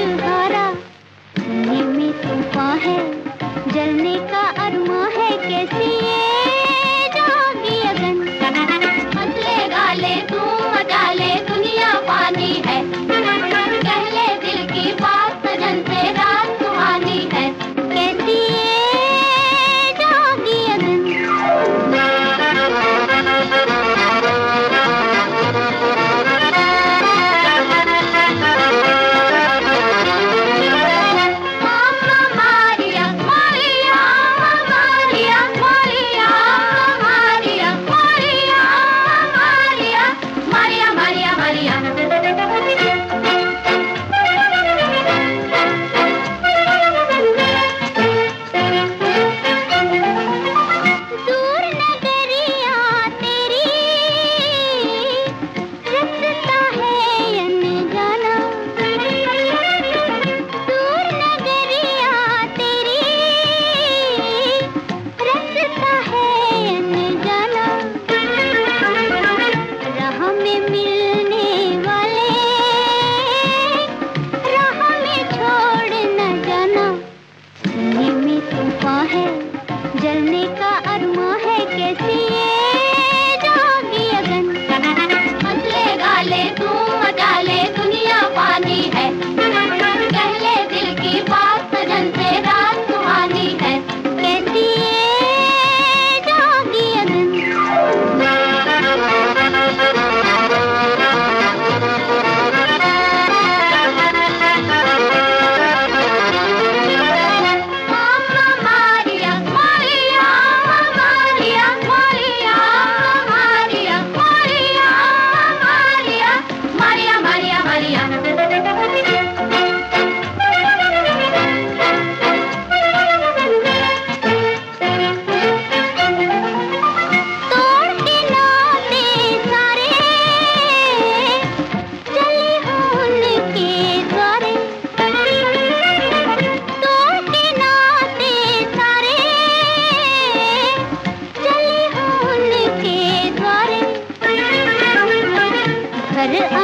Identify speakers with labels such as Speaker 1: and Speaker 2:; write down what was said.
Speaker 1: Shiva. घर आ